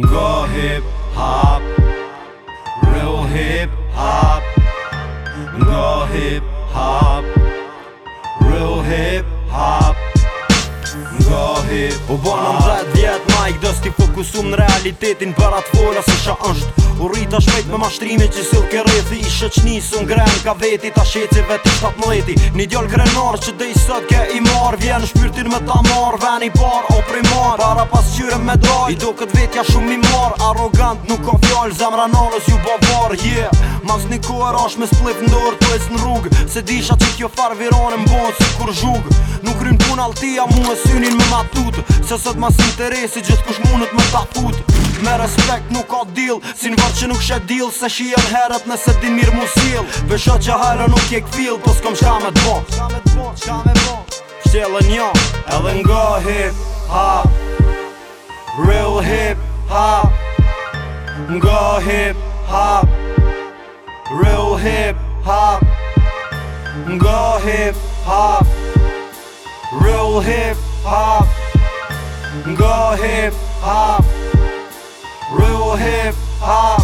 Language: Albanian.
Go hip hop Real hip hop Go hip hop Real hip hop Go hip hop Po bo në mdhet vjet Mike Dës fokusum në realitetin Për atë fora se shë është U rrita shpejt me mashtrime që silke ke rethi që që një sun Ka veti ta sheci veti të të mleti Një djoll krenar që dhe i sot ke i mar Vjen në shpyrtin me ta mar Ven i par o primar Para pas qyre me draj I do këtë vetja shumë i mar Arogant nuk ka fjall Zemra nalës ju bavar yeah. Mas një ku e rash me splif në dorë Të es në rrug Se disha që kjo far viron e mbon Si kur zhug Nuk rrim pun altia mu e synin me matut Se sot mas interesi gjithë kush mundet me ta fut Me respekt dil Si në vartë që nuk shet dil Se shion herët nëse din mirë musil Vesho që hajra nuk je këfil Po s'kom shka me t'bo Shtjelë njo Edhe ngo hip hop Real hip hop Ngo hip hop Real hip hop Ngo hip hop Real hip hop Ngo hip hop 하 아.